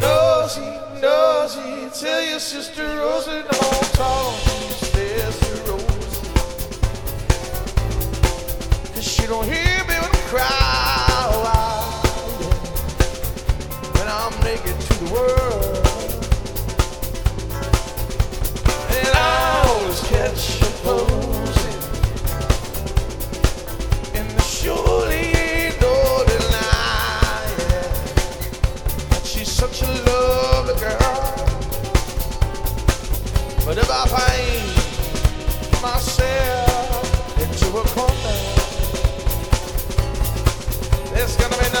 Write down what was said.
Nosy, nosy, tell your sister Rosie don't talk?